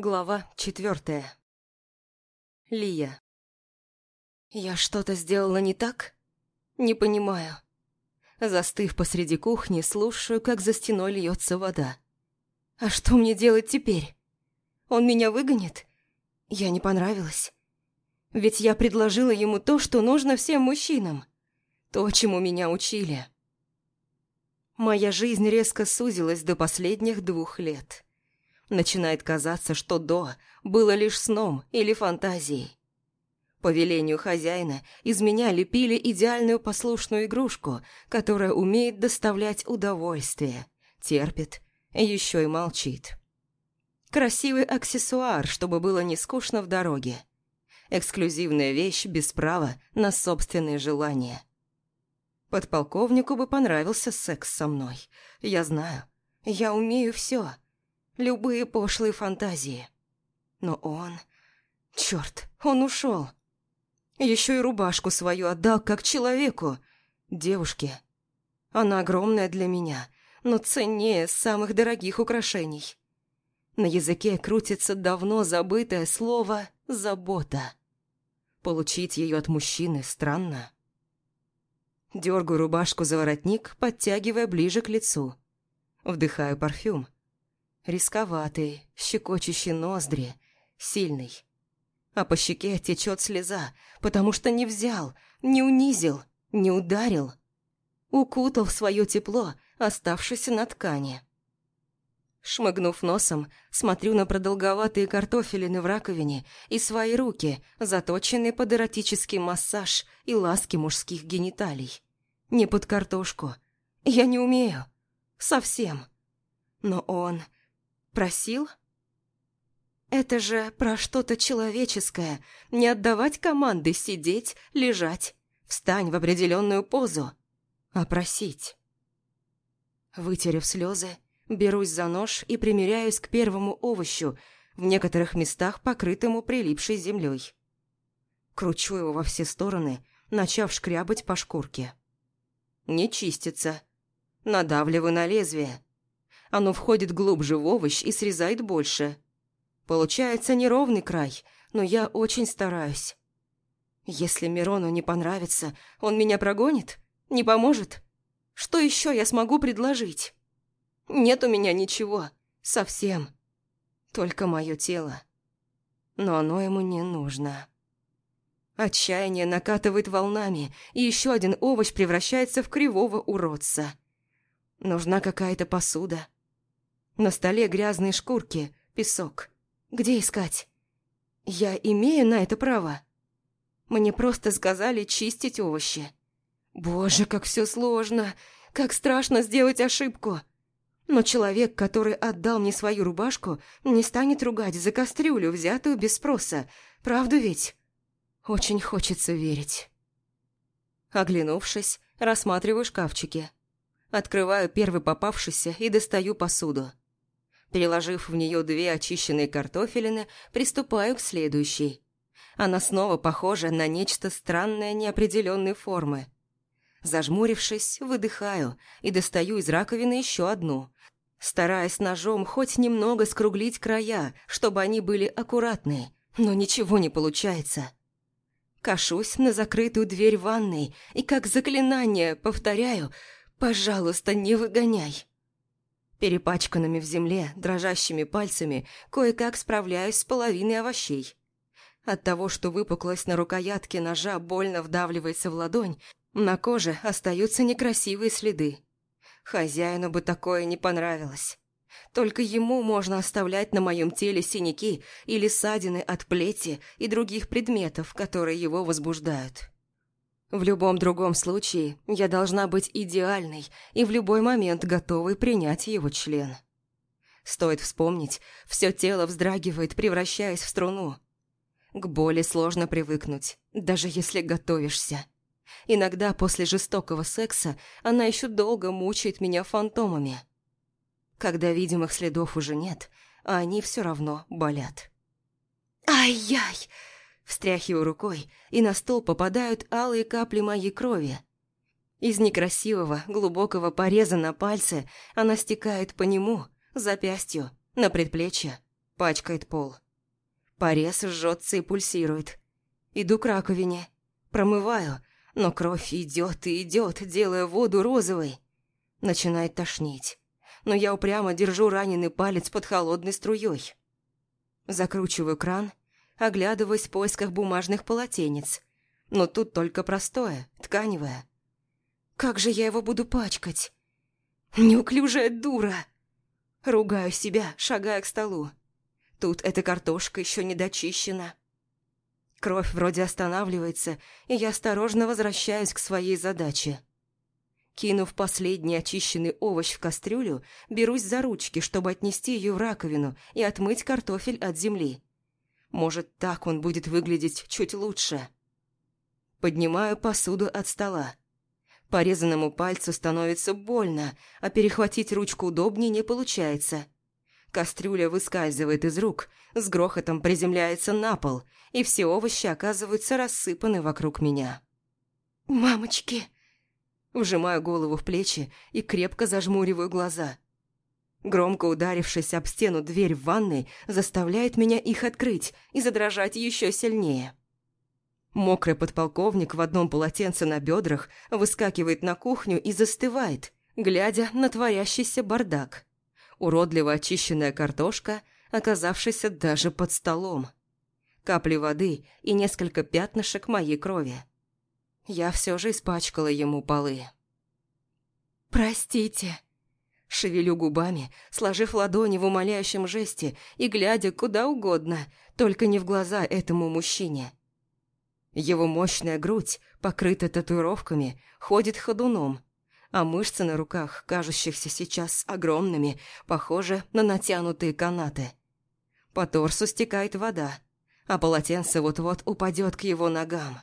Глава четвертая. Лия. Я что-то сделала не так? Не понимаю. Застыв посреди кухни, слушаю, как за стеной льется вода. А что мне делать теперь? Он меня выгонит? Я не понравилась. Ведь я предложила ему то, что нужно всем мужчинам. То, чему меня учили. Моя жизнь резко сузилась до последних двух лет. Начинает казаться, что до было лишь сном или фантазией. По велению хозяина из меня лепили идеальную послушную игрушку, которая умеет доставлять удовольствие, терпит, еще и молчит. Красивый аксессуар, чтобы было не скучно в дороге. Эксклюзивная вещь без права на собственные желания. Подполковнику бы понравился секс со мной. Я знаю. Я умею все любые пошлые фантазии. Но он... Черт, он ушел. Еще и рубашку свою отдал как человеку, девушке. Она огромная для меня, но ценнее самых дорогих украшений. На языке крутится давно забытое слово «забота». Получить ее от мужчины странно. Дергаю рубашку за воротник, подтягивая ближе к лицу. Вдыхаю парфюм. Рисковатый, щекочущий ноздри, сильный. А по щеке течет слеза, потому что не взял, не унизил, не ударил. Укутал в свое тепло, оставшееся на ткани. Шмыгнув носом, смотрю на продолговатые картофелины в раковине и свои руки, заточенные под эротический массаж и ласки мужских гениталий. Не под картошку. Я не умею. Совсем. Но он Просил? Это же про что-то человеческое. Не отдавать команды сидеть, лежать, встань в определенную позу, а просить. Вытерев слезы, берусь за нож и примеряюсь к первому овощу, в некоторых местах покрытому прилипшей землей. Кручу его во все стороны, начав шкрябать по шкурке. Не чистится. Надавливаю на лезвие. Оно входит глубже в овощ и срезает больше. Получается неровный край, но я очень стараюсь. Если Мирону не понравится, он меня прогонит? Не поможет? Что еще я смогу предложить? Нет у меня ничего. Совсем. Только мое тело. Но оно ему не нужно. Отчаяние накатывает волнами, и еще один овощ превращается в кривого уродца. Нужна какая-то посуда. На столе грязные шкурки, песок. Где искать? Я имею на это право? Мне просто сказали чистить овощи. Боже, как все сложно. Как страшно сделать ошибку. Но человек, который отдал мне свою рубашку, не станет ругать за кастрюлю, взятую без спроса. Правду ведь? Очень хочется верить. Оглянувшись, рассматриваю шкафчики. Открываю первый попавшийся и достаю посуду. Переложив в нее две очищенные картофелины, приступаю к следующей. Она снова похожа на нечто странное неопределенной формы. Зажмурившись, выдыхаю и достаю из раковины еще одну, стараясь ножом хоть немного скруглить края, чтобы они были аккуратные, но ничего не получается. Кашусь на закрытую дверь ванной и как заклинание повторяю «Пожалуйста, не выгоняй». Перепачканными в земле, дрожащими пальцами, кое-как справляюсь с половиной овощей. От того, что выпуклость на рукоятке ножа больно вдавливается в ладонь, на коже остаются некрасивые следы. Хозяину бы такое не понравилось. Только ему можно оставлять на моем теле синяки или ссадины от плети и других предметов, которые его возбуждают. В любом другом случае, я должна быть идеальной и в любой момент готовой принять его член. Стоит вспомнить, все тело вздрагивает, превращаясь в струну. К боли сложно привыкнуть, даже если готовишься. Иногда после жестокого секса она еще долго мучает меня фантомами. Когда видимых следов уже нет, а они все равно болят. «Ай-яй!» Встряхиваю рукой, и на стол попадают алые капли моей крови. Из некрасивого, глубокого пореза на пальце она стекает по нему, запястью, на предплечье, пачкает пол. Порез жжется и пульсирует. Иду к раковине, промываю, но кровь идет и идет, делая воду розовой. Начинает тошнить, но я упрямо держу раненый палец под холодной струей. Закручиваю кран, оглядываясь в поисках бумажных полотенец. Но тут только простое, тканевое. Как же я его буду пачкать? Неуклюжая дура! Ругаю себя, шагая к столу. Тут эта картошка еще не дочищена. Кровь вроде останавливается, и я осторожно возвращаюсь к своей задаче. Кинув последний очищенный овощ в кастрюлю, берусь за ручки, чтобы отнести ее в раковину и отмыть картофель от земли. Может, так он будет выглядеть чуть лучше. Поднимаю посуду от стола. Порезанному пальцу становится больно, а перехватить ручку удобнее не получается – Кастрюля выскальзывает из рук, с грохотом приземляется на пол, и все овощи оказываются рассыпаны вокруг меня. «Мамочки!» Вжимаю голову в плечи и крепко зажмуриваю глаза. Громко ударившись об стену дверь в ванной заставляет меня их открыть и задрожать еще сильнее. Мокрый подполковник в одном полотенце на бедрах выскакивает на кухню и застывает, глядя на творящийся бардак уродливо очищенная картошка, оказавшаяся даже под столом. Капли воды и несколько пятнышек моей крови. Я все же испачкала ему полы. «Простите», Шевелю губами, сложив ладони в умоляющем жесте и глядя куда угодно, только не в глаза этому мужчине. Его мощная грудь, покрытая татуировками, ходит ходуном, а мышцы на руках, кажущихся сейчас огромными, похожи на натянутые канаты. По торсу стекает вода, а полотенце вот-вот упадет к его ногам.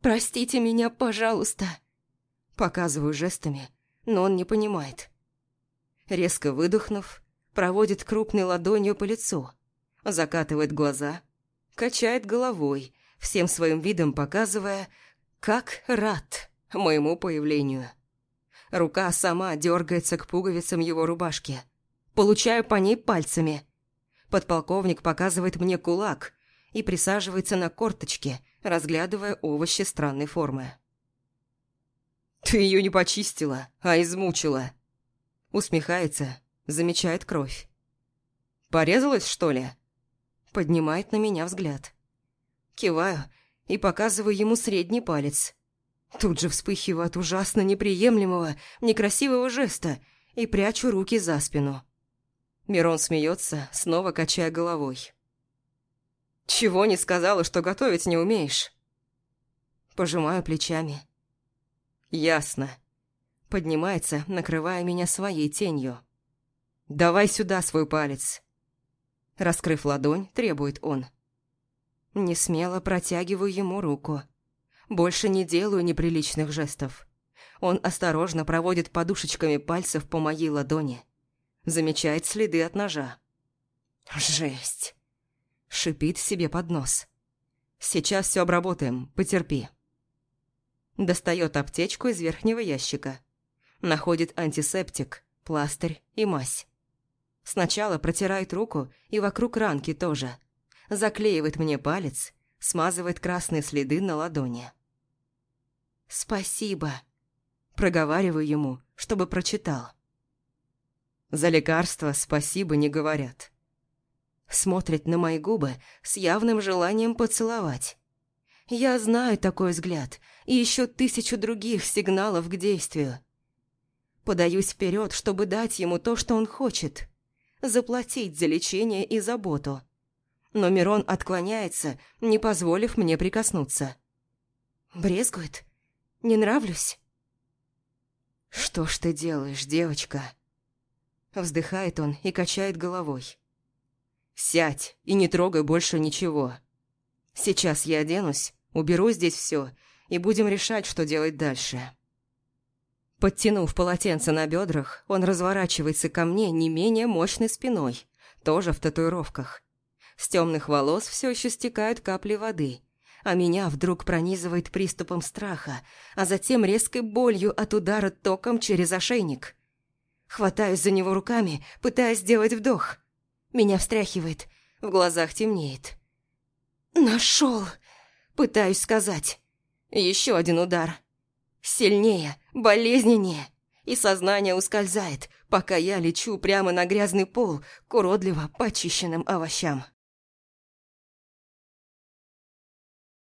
«Простите меня, пожалуйста!» Показываю жестами, но он не понимает. Резко выдохнув, проводит крупной ладонью по лицу, закатывает глаза, качает головой, всем своим видом показывая, как рад моему появлению. Рука сама дергается к пуговицам его рубашки. Получаю по ней пальцами. Подполковник показывает мне кулак и присаживается на корточке, разглядывая овощи странной формы. «Ты ее не почистила, а измучила!» Усмехается, замечает кровь. «Порезалась, что ли?» Поднимает на меня взгляд. Киваю и показываю ему средний палец. Тут же вспыхиваю от ужасно неприемлемого, некрасивого жеста и прячу руки за спину. Мирон смеется, снова качая головой. «Чего не сказала, что готовить не умеешь?» Пожимаю плечами. «Ясно». Поднимается, накрывая меня своей тенью. «Давай сюда свой палец». Раскрыв ладонь, требует он. Не смело протягиваю ему руку. Больше не делаю неприличных жестов. Он осторожно проводит подушечками пальцев по моей ладони. Замечает следы от ножа. «Жесть!» Шипит себе под нос. «Сейчас все обработаем, потерпи». Достает аптечку из верхнего ящика. Находит антисептик, пластырь и мазь. Сначала протирает руку и вокруг ранки тоже. Заклеивает мне палец, смазывает красные следы на ладони. «Спасибо», – проговариваю ему, чтобы прочитал. За лекарство спасибо не говорят. Смотрит на мои губы с явным желанием поцеловать. Я знаю такой взгляд и еще тысячу других сигналов к действию. Подаюсь вперед, чтобы дать ему то, что он хочет. Заплатить за лечение и заботу. Но Мирон отклоняется, не позволив мне прикоснуться. Брезгует? Не нравлюсь?» «Что ж ты делаешь, девочка?» Вздыхает он и качает головой. «Сядь и не трогай больше ничего. Сейчас я оденусь, уберу здесь все и будем решать, что делать дальше». Подтянув полотенце на бедрах, он разворачивается ко мне не менее мощной спиной, тоже в татуировках. С темных волос все еще стекают капли воды, а меня вдруг пронизывает приступом страха, а затем резкой болью от удара током через ошейник. Хватаюсь за него руками, пытаясь сделать вдох. Меня встряхивает, в глазах темнеет. «Нашел!» Пытаюсь сказать. Еще один удар. Сильнее, болезненнее. И сознание ускользает, пока я лечу прямо на грязный пол к уродливо почищенным овощам.